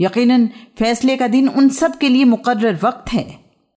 यकीनन फैसले का दिन उन सब के लिए मुकर्र वक्त है।